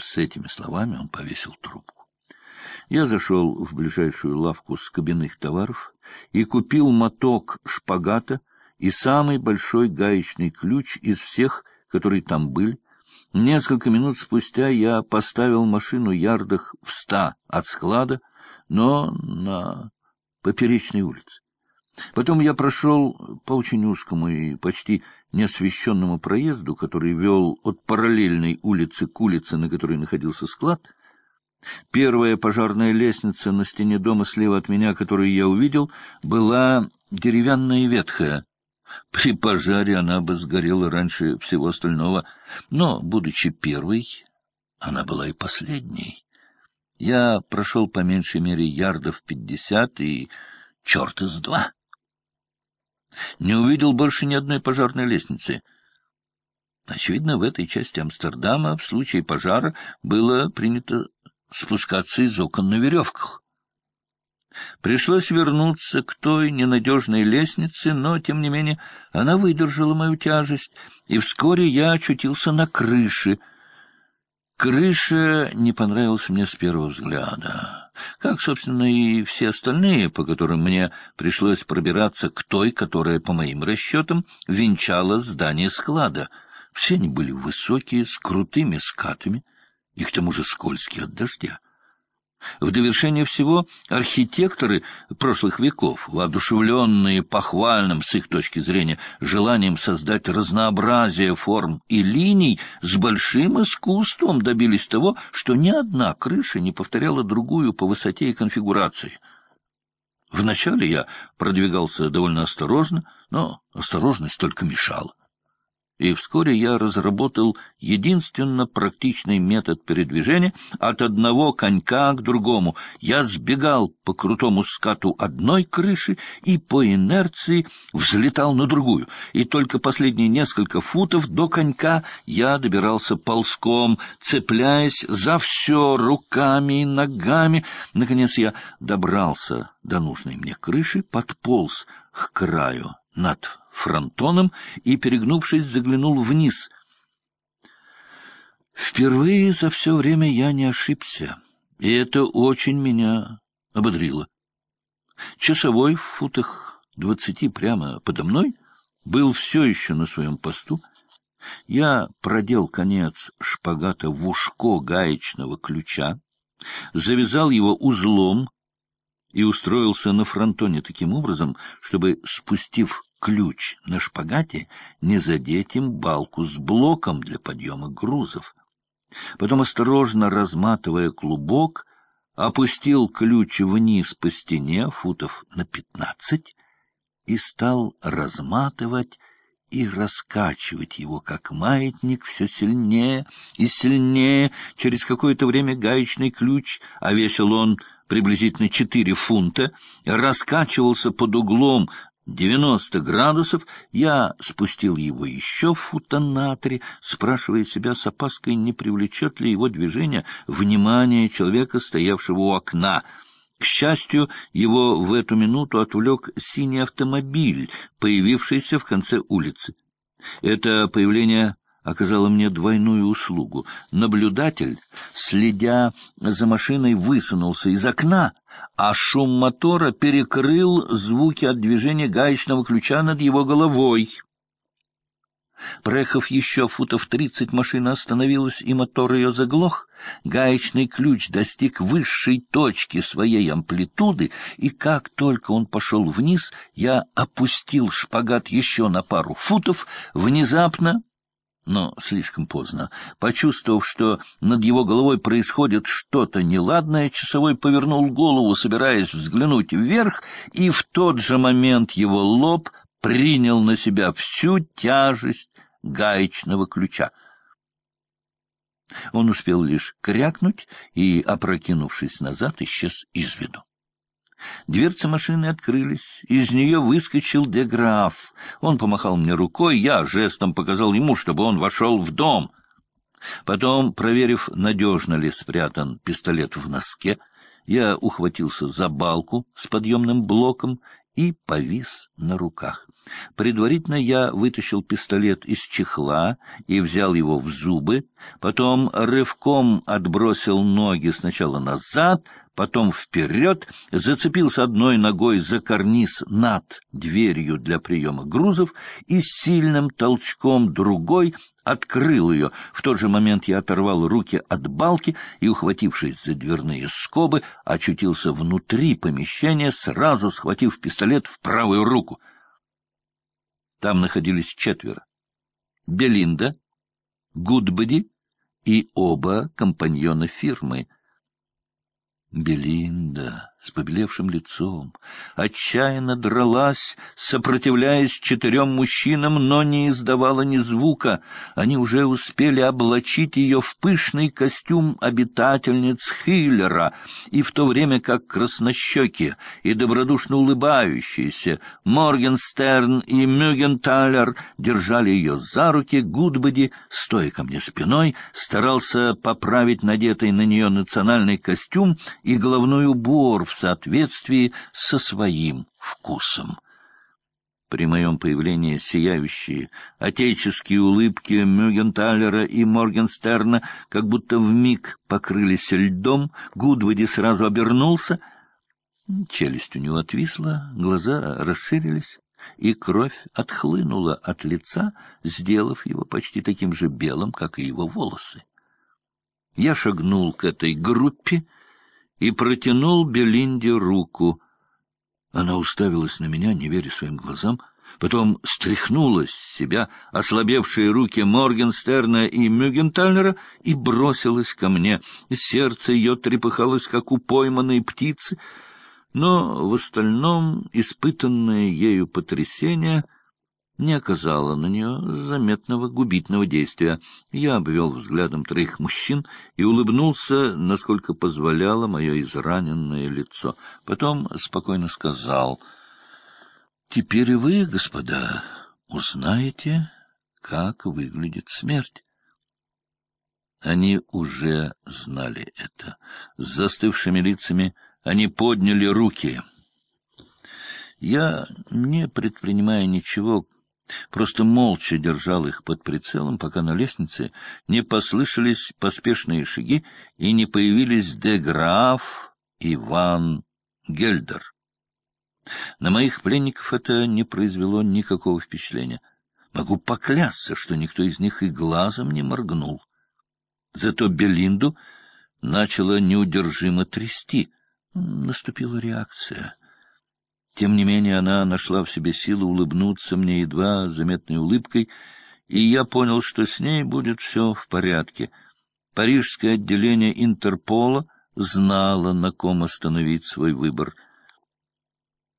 С этими словами он повесил трубку. Я зашел в ближайшую лавку с кабинных товаров и купил моток шпагата и самый большой гаечный ключ из всех, которые там были. Несколько минут спустя я поставил машину ярдах в ста от склада, но на поперечной улице. Потом я прошел по очень узкому и почти неосвещенному проезду, который вел от параллельной улицы к улице, на которой находился склад. Первая пожарная лестница на стене дома слева от меня, которую я увидел, была деревянная и ветхая. При пожаре она бы сгорела раньше всего остального, но, будучи первой, она была и последней. Я прошел по меньшей мере ярдов пятьдесят и черт из два. Не увидел больше ни одной пожарной лестницы. Очевидно, в этой части Амстердама в случае пожара было принято спускаться из окон на веревках. Пришлось вернуться к той ненадежной лестнице, но, тем не менее, она выдержала мою тяжесть, и вскоре я очутился на крыше — Крыша не понравилась мне с первого взгляда, как, собственно, и все остальные, по которым мне пришлось пробираться к той, которая, по моим расчетам, венчала здание склада. Все они были высокие, с крутыми скатами и, к тому же, скользкие от дождя. В довершение всего архитекторы прошлых веков, воодушевленные похвальным с их точки зрения желанием создать разнообразие форм и линий, с большим искусством добились того, что ни одна крыша не повторяла другую по высоте и конфигурации. Вначале я продвигался довольно осторожно, но осторожность только мешала и вскоре я разработал единственно практичный метод передвижения от одного конька к другому. Я сбегал по крутому скату одной крыши и по инерции взлетал на другую, и только последние несколько футов до конька я добирался ползком, цепляясь за все руками и ногами. Наконец я добрался до нужной мне крыши, подполз к краю над фронтоном и, перегнувшись, заглянул вниз. Впервые за все время я не ошибся, и это очень меня ободрило. Часовой в футах двадцати прямо подо мной был все еще на своем посту. Я продел конец шпагата в ушко гаечного ключа, завязал его узлом и устроился на фронтоне таким образом, чтобы, спустив ключ на шпагате, не задеть им балку с блоком для подъема грузов. Потом, осторожно разматывая клубок, опустил ключ вниз по стене футов на пятнадцать и стал разматывать и раскачивать его, как маятник, все сильнее и сильнее. Через какое-то время гаечный ключ, а весил он приблизительно четыре фунта, раскачивался под углом девяносто градусов, я спустил его еще фута на три, спрашивая себя с опаской, не привлечет ли его движение внимание человека, стоявшего у окна. К счастью, его в эту минуту отвлек синий автомобиль, появившийся в конце улицы. Это появление оказала мне двойную услугу. Наблюдатель, следя за машиной, высунулся из окна, а шум мотора перекрыл звуки от движения гаечного ключа над его головой. Проехав еще футов тридцать, машина остановилась, и мотор ее заглох. Гаечный ключ достиг высшей точки своей амплитуды, и как только он пошел вниз, я опустил шпагат еще на пару футов. Внезапно но слишком поздно. Почувствовав, что над его головой происходит что-то неладное, часовой повернул голову, собираясь взглянуть вверх, и в тот же момент его лоб принял на себя всю тяжесть гаечного ключа. Он успел лишь крякнуть и, опрокинувшись назад, исчез из виду. Дверцы машины открылись, из нее выскочил Деграф. Он помахал мне рукой, я жестом показал ему, чтобы он вошел в дом. Потом, проверив, надежно ли спрятан пистолет в носке, я ухватился за балку с подъемным блоком и повис на руках. Предварительно я вытащил пистолет из чехла и взял его в зубы, потом рывком отбросил ноги сначала назад, потом вперед, зацепился одной ногой за карниз над дверью для приема грузов и сильным толчком другой открыл ее. В тот же момент я оторвал руки от балки и, ухватившись за дверные скобы, очутился внутри помещения, сразу схватив пистолет в правую руку. Там находились четверо. Белинда, Гудбади и оба компаньона фирмы — Белинда с побелевшим лицом отчаянно дралась, сопротивляясь четырем мужчинам, но не издавала ни звука. Они уже успели облачить ее в пышный костюм обитательниц Хиллера, и в то время как краснощеки и добродушно улыбающиеся Моргенстерн и Мюгенталер держали ее за руки, Гудбади, стоя ко мне спиной, старался поправить надетый на нее национальный костюм и головной убор в соответствии со своим вкусом. При моем появлении сияющие отеческие улыбки Мюгенталера и Моргенстерна как будто вмиг покрылись льдом, Гудвуди сразу обернулся, челюсть у него отвисла, глаза расширились, и кровь отхлынула от лица, сделав его почти таким же белым, как и его волосы. Я шагнул к этой группе, и протянул Белинде руку. Она уставилась на меня, не веря своим глазам, потом стряхнула с себя ослабевшие руки Моргенстерна и Мюгентальнера и бросилась ко мне. Сердце ее трепыхалось, как у пойманной птицы, но в остальном испытанное ею потрясение — не оказало на нее заметного губительного действия. Я обвел взглядом троих мужчин и улыбнулся, насколько позволяло мое израненное лицо. Потом спокойно сказал, «Теперь вы, господа, узнаете, как выглядит смерть». Они уже знали это. С застывшими лицами они подняли руки. Я, не предпринимая ничего, Просто молча держал их под прицелом, пока на лестнице не послышались поспешные шаги и не появились де граф Иван Гельдер. На моих пленников это не произвело никакого впечатления. Могу поклясться, что никто из них и глазом не моргнул. Зато Белинду начала неудержимо трясти. Наступила реакция. Тем не менее она нашла в себе силы улыбнуться мне едва заметной улыбкой, и я понял, что с ней будет все в порядке. Парижское отделение Интерпола знало, на ком остановить свой выбор —